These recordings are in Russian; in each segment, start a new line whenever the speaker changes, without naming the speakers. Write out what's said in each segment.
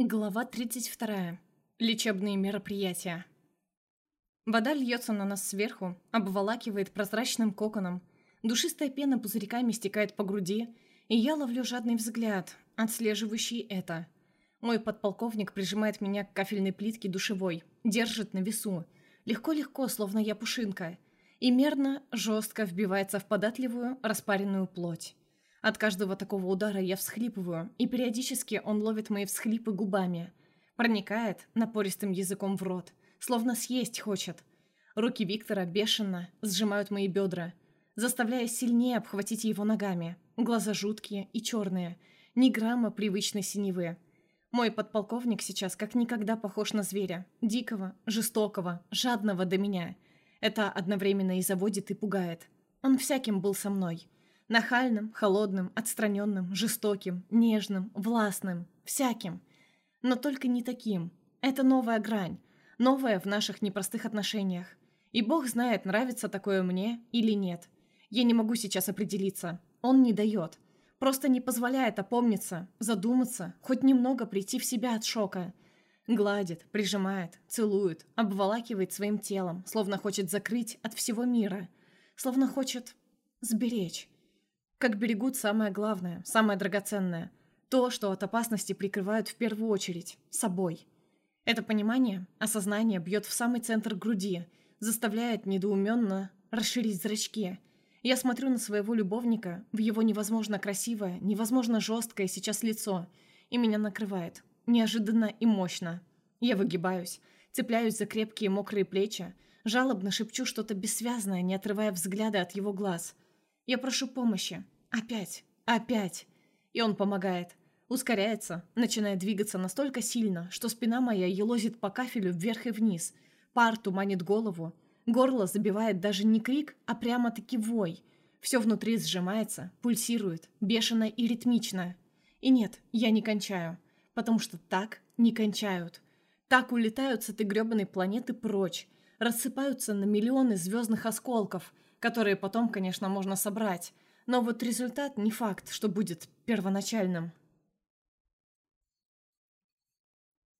Глава 32. Лечебные мероприятия. Вода льется на нас сверху, обволакивает прозрачным коконом. Душистая пена пузырьками стекает по груди, и я ловлю жадный взгляд, отслеживающий это. Мой подполковник прижимает меня к кафельной плитке душевой, держит на весу. Легко-легко, словно я пушинка. И мерно, жестко вбивается в податливую, распаренную плоть. От каждого такого удара я всхлипываю, и периодически он ловит мои всхлипы губами. Проникает напористым языком в рот, словно съесть хочет. Руки Виктора бешено сжимают мои бедра, заставляя сильнее обхватить его ногами. Глаза жуткие и черные, ни грамма привычной синевы. Мой подполковник сейчас как никогда похож на зверя. Дикого, жестокого, жадного до меня. Это одновременно и заводит, и пугает. Он всяким был со мной. Нахальным, холодным, отстраненным, жестоким, нежным, властным, всяким. Но только не таким. Это новая грань. Новая в наших непростых отношениях. И бог знает, нравится такое мне или нет. Я не могу сейчас определиться. Он не дает. Просто не позволяет опомниться, задуматься, хоть немного прийти в себя от шока. Гладит, прижимает, целует, обволакивает своим телом, словно хочет закрыть от всего мира. Словно хочет сберечь. Как берегут самое главное, самое драгоценное. То, что от опасности прикрывают в первую очередь – собой. Это понимание, осознание бьет в самый центр груди, заставляет недоуменно расширить зрачки. Я смотрю на своего любовника, в его невозможно красивое, невозможно жесткое сейчас лицо, и меня накрывает. Неожиданно и мощно. Я выгибаюсь, цепляюсь за крепкие мокрые плечи, жалобно шепчу что-то бессвязное, не отрывая взгляда от его глаз – я прошу помощи. Опять. Опять. И он помогает. Ускоряется, начинает двигаться настолько сильно, что спина моя елозит по кафелю вверх и вниз. Пар туманит голову. Горло забивает даже не крик, а прямо-таки вой. Все внутри сжимается, пульсирует, бешено и ритмично. И нет, я не кончаю. Потому что так не кончают. Так улетают с этой гребаной планеты прочь. Рассыпаются на миллионы звездных осколков – которые потом, конечно, можно собрать, но вот результат не факт, что будет первоначальным.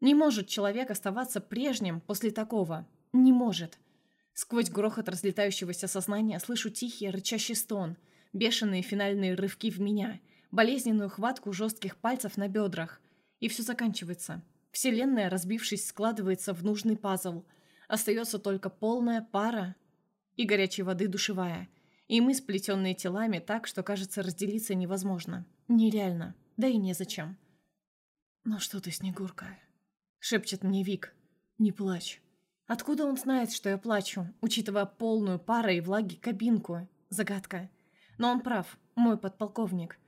Не может человек оставаться прежним после такого. Не может. Сквозь грохот разлетающегося сознания слышу тихий, рычащий стон, бешеные финальные рывки в меня, болезненную хватку жестких пальцев на бедрах. И все заканчивается. Вселенная, разбившись, складывается в нужный пазл. Остается только полная пара и горячей воды душевая. И мы, сплетенные телами, так, что, кажется, разделиться невозможно. Нереально. Да и незачем. «Ну что ты, Снегурка?» — шепчет мне Вик. «Не плачь». Откуда он знает, что я плачу, учитывая полную пара и влаги кабинку? Загадка. Но он прав, мой подполковник.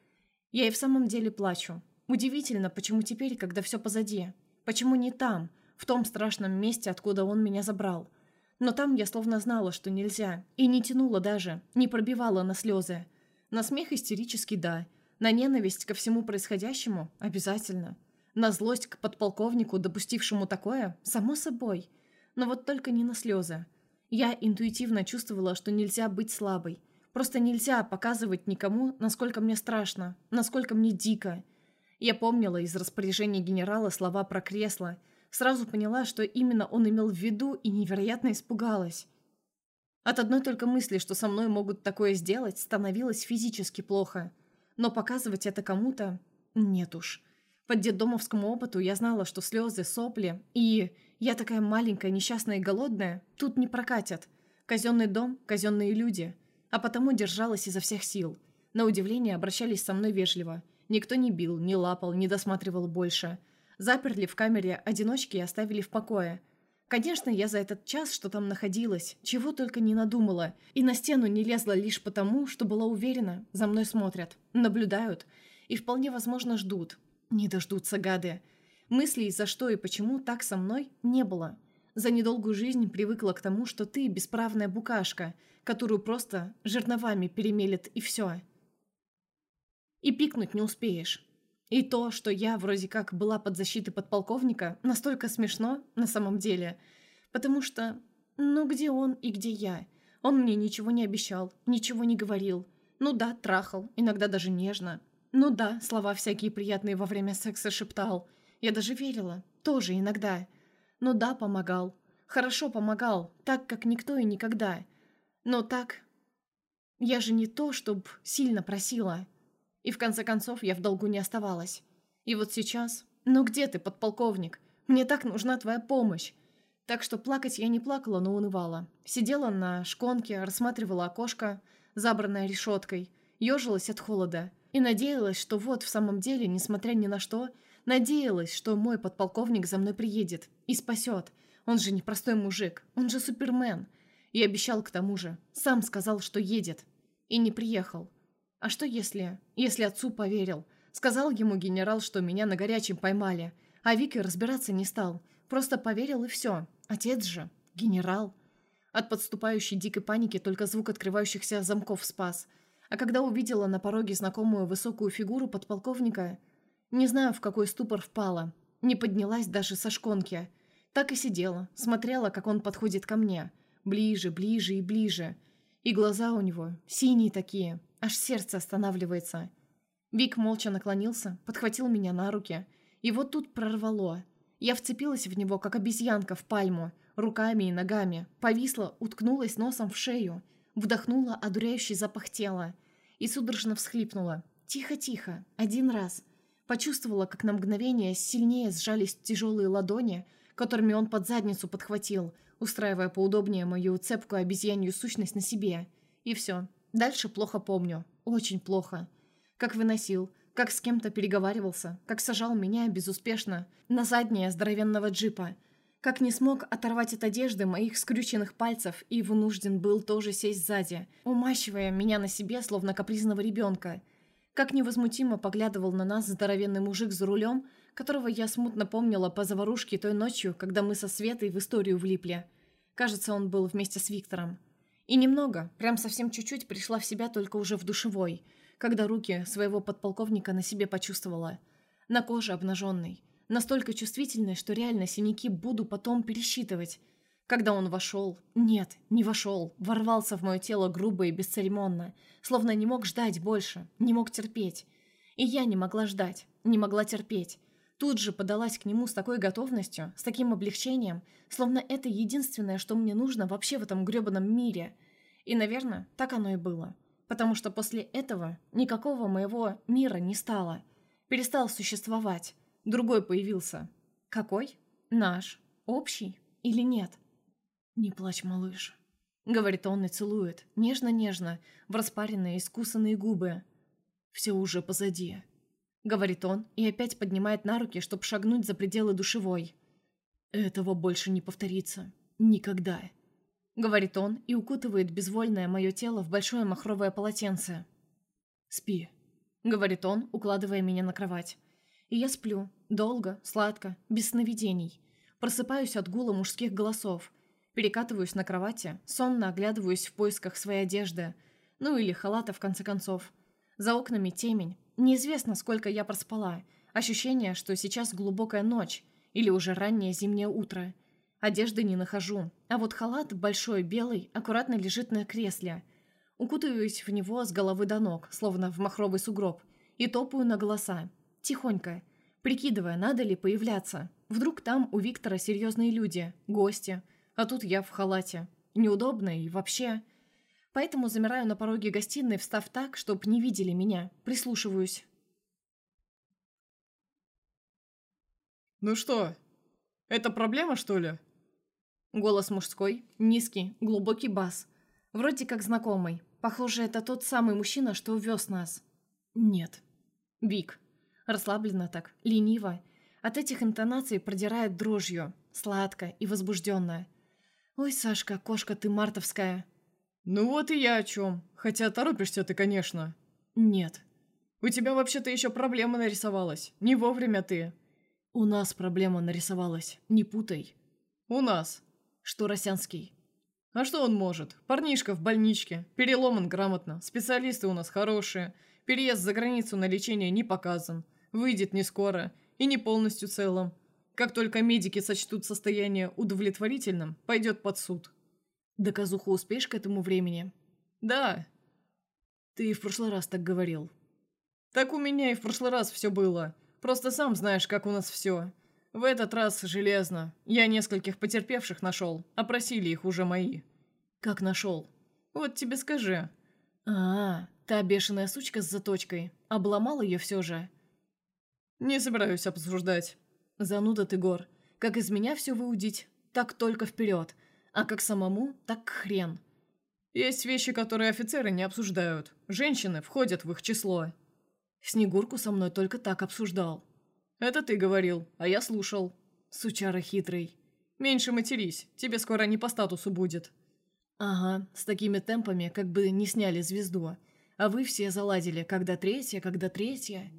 Я и в самом деле плачу. Удивительно, почему теперь, когда все позади. Почему не там, в том страшном месте, откуда он меня забрал. Но там я словно знала, что нельзя. И не тянула даже, не пробивала на слезы. На смех истерически да. На ненависть ко всему происходящему – обязательно. На злость к подполковнику, допустившему такое – само собой. Но вот только не на слезы. Я интуитивно чувствовала, что нельзя быть слабой. Просто нельзя показывать никому, насколько мне страшно, насколько мне дико. Я помнила из распоряжения генерала слова про кресло – Сразу поняла, что именно он имел в виду, и невероятно испугалась. От одной только мысли, что со мной могут такое сделать, становилось физически плохо. Но показывать это кому-то нет уж. По детдомовскому опыту я знала, что слезы, сопли и «я такая маленькая, несчастная и голодная» тут не прокатят. Казенный дом, казенные люди. А потому держалась изо всех сил. На удивление обращались со мной вежливо. Никто не бил, не лапал, не досматривал больше – Заперли в камере одиночки и оставили в покое. Конечно, я за этот час, что там находилась, чего только не надумала, и на стену не лезла лишь потому, что была уверена, за мной смотрят, наблюдают и вполне возможно ждут. Не дождутся гады. Мыслей, за что и почему так со мной, не было. За недолгую жизнь привыкла к тому, что ты бесправная букашка, которую просто жерновами перемелет и все. И пикнуть не успеешь. И то, что я вроде как была под защитой подполковника, настолько смешно на самом деле. Потому что... Ну где он и где я? Он мне ничего не обещал, ничего не говорил. Ну да, трахал, иногда даже нежно. Ну да, слова всякие приятные во время секса шептал. Я даже верила. Тоже иногда. Но да, помогал. Хорошо помогал. Так, как никто и никогда. Но так... Я же не то, чтоб сильно просила. И в конце концов я в долгу не оставалась. И вот сейчас... Ну где ты, подполковник? Мне так нужна твоя помощь. Так что плакать я не плакала, но унывала. Сидела на шконке, рассматривала окошко, забранное решеткой, ежилась от холода и надеялась, что вот в самом деле, несмотря ни на что, надеялась, что мой подполковник за мной приедет и спасет. Он же не простой мужик, он же супермен. И обещал к тому же, сам сказал, что едет. И не приехал. А что если... Если отцу поверил? Сказал ему генерал, что меня на горячем поймали. А Вики разбираться не стал. Просто поверил и все. Отец же. Генерал. От подступающей дикой паники только звук открывающихся замков спас. А когда увидела на пороге знакомую высокую фигуру подполковника, не знаю, в какой ступор впала. Не поднялась даже со шконки. Так и сидела, смотрела, как он подходит ко мне. Ближе, ближе и ближе. И глаза у него синие такие, Аж сердце останавливается. Вик молча наклонился, подхватил меня на руки. И вот тут прорвало. Я вцепилась в него, как обезьянка в пальму, руками и ногами, повисла, уткнулась носом в шею, вдохнула одуряющий запах тела и судорожно всхлипнула. Тихо-тихо, один раз. Почувствовала, как на мгновение сильнее сжались тяжелые ладони, которыми он под задницу подхватил, устраивая поудобнее мою цепкую обезьянью сущность на себе. И все, Дальше плохо помню. Очень плохо. Как выносил, как с кем-то переговаривался, как сажал меня безуспешно на заднее здоровенного джипа, как не смог оторвать от одежды моих скрюченных пальцев и вынужден был тоже сесть сзади, умащивая меня на себе, словно капризного ребенка. Как невозмутимо поглядывал на нас здоровенный мужик за рулем, которого я смутно помнила по заварушке той ночью, когда мы со Светой в историю влипли. Кажется, он был вместе с Виктором. И немного, прям совсем чуть-чуть, пришла в себя только уже в душевой, когда руки своего подполковника на себе почувствовала. На коже обнаженной. Настолько чувствительной, что реально синяки буду потом пересчитывать. Когда он вошел... Нет, не вошел. Ворвался в мое тело грубо и бесцеремонно. Словно не мог ждать больше. Не мог терпеть. И я не могла ждать. Не могла терпеть. Тут же подалась к нему с такой готовностью, с таким облегчением, словно это единственное, что мне нужно вообще в этом грёбаном мире. И, наверное, так оно и было. Потому что после этого никакого моего мира не стало. Перестал существовать. Другой появился. Какой? Наш. Общий? Или нет? «Не плачь, малыш», — говорит он и целует, нежно-нежно, в распаренные, искусанные губы. «Все уже позади». — говорит он и опять поднимает на руки, чтобы шагнуть за пределы душевой. «Этого больше не повторится. Никогда», — говорит он и укутывает безвольное мое тело в большое махровое полотенце. «Спи», — говорит он, укладывая меня на кровать. И я сплю. Долго, сладко, без сновидений. Просыпаюсь от гула мужских голосов. Перекатываюсь на кровати, сонно оглядываюсь в поисках своей одежды. Ну или халата, в конце концов. За окнами темень, Неизвестно, сколько я проспала. Ощущение, что сейчас глубокая ночь или уже раннее зимнее утро. Одежды не нахожу, а вот халат большой, белый, аккуратно лежит на кресле. Укутываюсь в него с головы до ног, словно в махровый сугроб, и топаю на голоса. Тихонько, прикидывая, надо ли появляться. Вдруг там у Виктора серьезные люди, гости, а тут я в халате. Неудобно и вообще... Поэтому замираю на пороге гостиной, встав так, чтоб не видели меня. Прислушиваюсь.
«Ну что, это проблема, что ли?»
Голос мужской, низкий, глубокий бас. Вроде как знакомый. Похоже, это тот самый мужчина, что увез нас. Нет. Вик. Расслабленно так, лениво. От этих интонаций продирает дрожью. Сладко и возбужденно. «Ой, Сашка, кошка ты мартовская!»
«Ну вот и я о чем. Хотя торопишься ты, конечно».
«Нет».
«У тебя вообще-то еще проблема нарисовалась. Не вовремя ты».
«У нас проблема нарисовалась. Не путай».
«У нас».
«Что Росянский?»
«А что он может? Парнишка в больничке. Переломан грамотно. Специалисты у нас хорошие. Переезд за границу на лечение не показан. Выйдет не скоро. И не полностью целым. Как только медики сочтут состояние удовлетворительным, пойдет под суд».
Доказуху успеешь к этому времени?
Да.
Ты в прошлый раз так говорил.
Так у меня и в прошлый раз все было. Просто сам знаешь, как у нас все. В этот раз железно. Я нескольких потерпевших нашел, опросили их уже мои». «Как нашел?» «Вот тебе скажи». А, -а, та бешеная сучка с заточкой. Обломал ее все же». «Не собираюсь обсуждать». «Зануда ты, Гор. Как из меня все выудить, так только вперед. А как самому, так хрен». «Есть вещи, которые офицеры не обсуждают. Женщины входят в их число». Снегурку со мной только так обсуждал. «Это ты говорил, а я слушал». Сучара хитрый. «Меньше матерись, тебе скоро не по статусу будет». «Ага, с такими темпами, как бы не сняли звезду. А вы все заладили, когда третья, когда третья».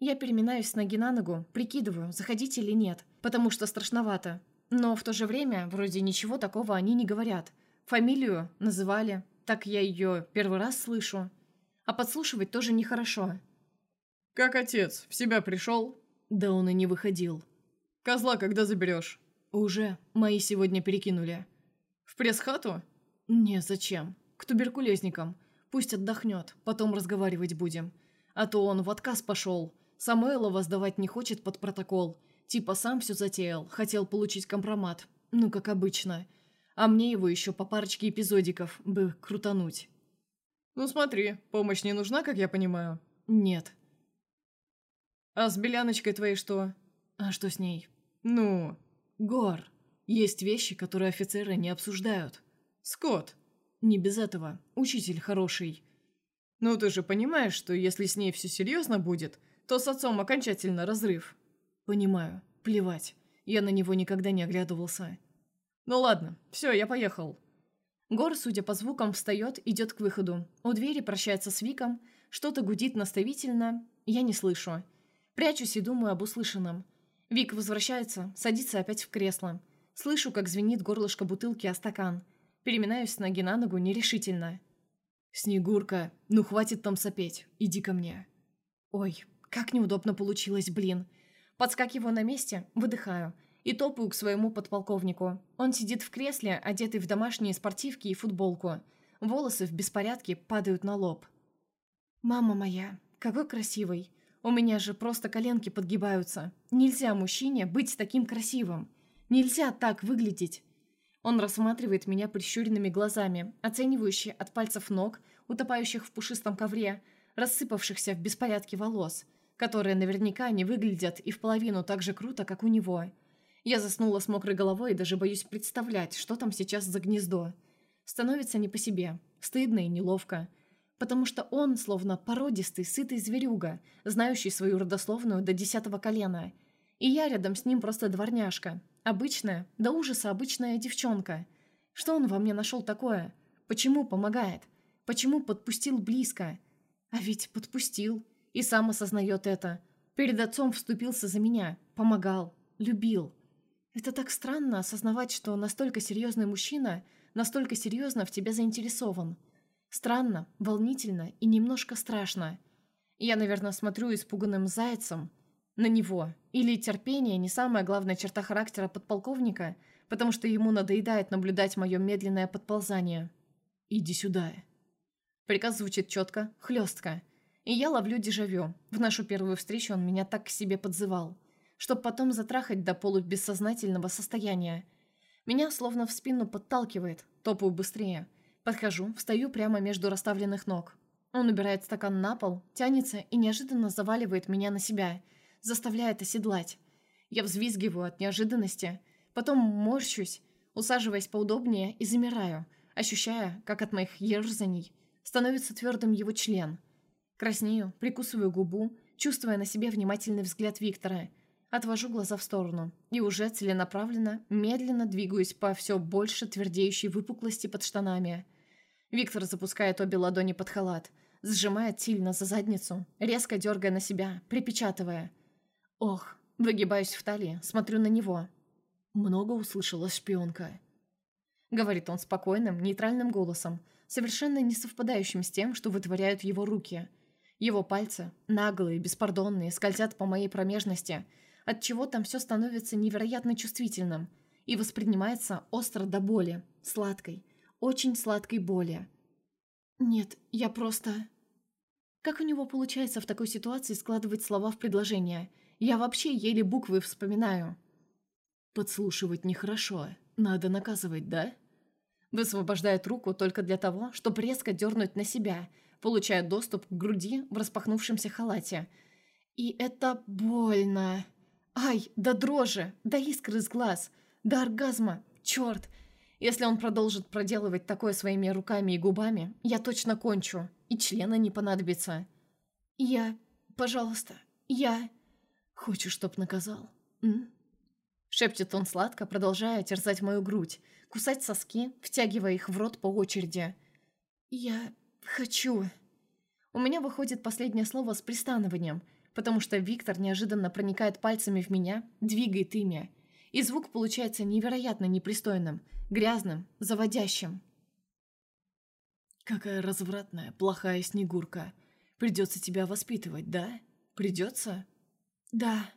Я переминаюсь с ноги на ногу, прикидываю, заходить или нет, потому что страшновато. Но в то же время, вроде ничего такого они не говорят. Фамилию называли, так я ее первый раз слышу. А подслушивать тоже нехорошо. «Как отец? В себя пришел?» Да он и не выходил. «Козла когда заберешь?» «Уже. Мои сегодня перекинули». «В пресс-хату?» «Не, зачем. К туберкулезникам. Пусть отдохнет, потом разговаривать будем. А то он в отказ пошел. Самойлова сдавать не хочет под протокол. Типа сам все затеял, хотел получить компромат. Ну, как обычно. А мне его еще по парочке эпизодиков бы крутануть». «Ну смотри, помощь не нужна, как я понимаю?» «Нет». «А с Беляночкой твоей что?» «А что с ней?» «Ну?» «Гор. Есть вещи, которые офицеры не обсуждают». «Скотт». «Не без этого. Учитель хороший». «Ну ты же понимаешь, что если с ней все серьезно будет, то с отцом окончательно разрыв». «Понимаю. Плевать. Я на него никогда не оглядывался». «Ну ладно. Все, я поехал». Гор, судя по звукам, встает, идет к выходу. У двери прощается с Виком. Что-то гудит наставительно. Я не слышу. Прячусь и думаю об услышанном. Вик возвращается, садится опять в кресло. Слышу, как звенит горлышко бутылки о стакан. Переминаюсь с ноги на ногу нерешительно. «Снегурка, ну хватит там сопеть, иди ко мне». Ой, как неудобно получилось, блин. Подскакиваю на месте, выдыхаю и топаю к своему подполковнику. Он сидит в кресле, одетый в домашние спортивки и футболку. Волосы в беспорядке падают на лоб. «Мама моя, какой красивый. У меня же просто коленки подгибаются. Нельзя мужчине быть таким красивым. Нельзя так выглядеть. Он рассматривает меня прищуренными глазами, оценивающие от пальцев ног, утопающих в пушистом ковре, рассыпавшихся в беспорядке волос, которые наверняка не выглядят и в половину так же круто, как у него. Я заснула с мокрой головой и даже боюсь представлять, что там сейчас за гнездо. Становится не по себе, стыдно и неловко потому что он словно породистый, сытый зверюга, знающий свою родословную до десятого колена. И я рядом с ним просто дворняжка. Обычная, до ужаса обычная девчонка. Что он во мне нашел такое? Почему помогает? Почему подпустил близко? А ведь подпустил. И сам осознает это. Перед отцом вступился за меня. Помогал. Любил. Это так странно осознавать, что настолько серьезный мужчина настолько серьезно в тебе заинтересован. Странно, волнительно и немножко страшно. Я, наверное, смотрю испуганным зайцем на него. Или терпение не самая главная черта характера подполковника, потому что ему надоедает наблюдать мое медленное подползание. «Иди сюда». Приказ звучит четко, хлестко. И я ловлю дежавю. В нашу первую встречу он меня так к себе подзывал. Чтоб потом затрахать до полубессознательного состояния. Меня словно в спину подталкивает, топаю быстрее – Подхожу, встаю прямо между расставленных ног. Он убирает стакан на пол, тянется и неожиданно заваливает меня на себя, заставляет оседлать. Я взвизгиваю от неожиданности, потом морщусь, усаживаясь поудобнее и замираю, ощущая, как от моих ерзаний становится твердым его член. Краснею, прикусываю губу, чувствуя на себе внимательный взгляд Виктора. Отвожу глаза в сторону и уже целенаправленно, медленно двигаюсь по все больше твердеющей выпуклости под штанами – Виктор запускает обе ладони под халат, сжимает сильно за задницу, резко дергая на себя, припечатывая. Ох, выгибаюсь в талии, смотрю на него. Много услышала шпионка. Говорит он спокойным, нейтральным голосом, совершенно не совпадающим с тем, что вытворяют его руки. Его пальцы, наглые, беспардонные, скользят по моей промежности, отчего там все становится невероятно чувствительным и воспринимается остро до боли, сладкой, очень сладкой боли. «Нет, я просто...»
Как у него получается в такой ситуации складывать слова в предложение? Я вообще еле буквы вспоминаю.
Подслушивать нехорошо. Надо наказывать, да?
Высвобождает руку только для того, чтобы резко дернуть на себя, получая доступ к груди в распахнувшемся халате. И это больно. Ай, да дрожи, да искры из глаз, до оргазма, черт. Если он продолжит проделывать такое своими руками и губами, я точно кончу, и члена не понадобится. Я... Пожалуйста, я...
Хочешь, чтоб наказал? М?
Шепчет он сладко, продолжая терзать мою грудь, кусать соски, втягивая их в рот по очереди. «Я хочу...» У меня выходит последнее слово с пристанованием, потому что Виктор неожиданно проникает пальцами в меня, двигает ими. И звук получается невероятно непристойным, грязным, заводящим.
«Какая развратная, плохая Снегурка. Придется тебя воспитывать, да? Придется?»
«Да»,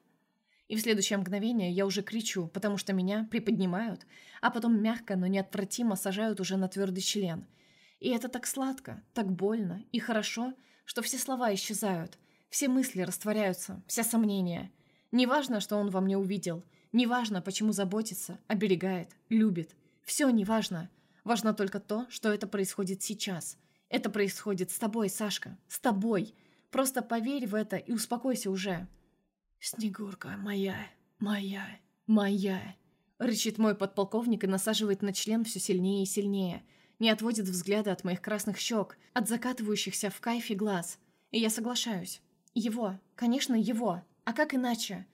и в следующее мгновение я уже кричу, потому что меня приподнимают, а потом мягко, но неотвратимо сажают уже на твердый член. И это так сладко, так больно и хорошо, что все слова исчезают, все мысли растворяются, все сомнения. Неважно, что он во мне увидел, неважно, почему заботится, оберегает, любит. Все неважно. Важно только то, что это происходит сейчас. Это происходит с тобой, Сашка, с тобой. Просто поверь в это и успокойся уже.
«Снегурка моя, моя, моя!»
Рычит мой подполковник и насаживает на член все сильнее и сильнее. Не отводит взгляда от моих красных щек, от закатывающихся в кайфе глаз. И я соглашаюсь. Его, конечно, его. А как иначе?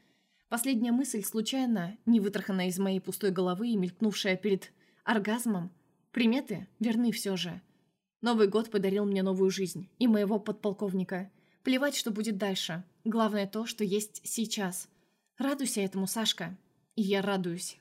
Последняя мысль, случайно, не вытраханная из моей пустой головы и мелькнувшая перед оргазмом. Приметы верны все же. Новый год подарил мне новую жизнь. И моего подполковника. Плевать, что будет дальше. Главное то, что есть сейчас. Радуйся этому, Сашка. И я радуюсь.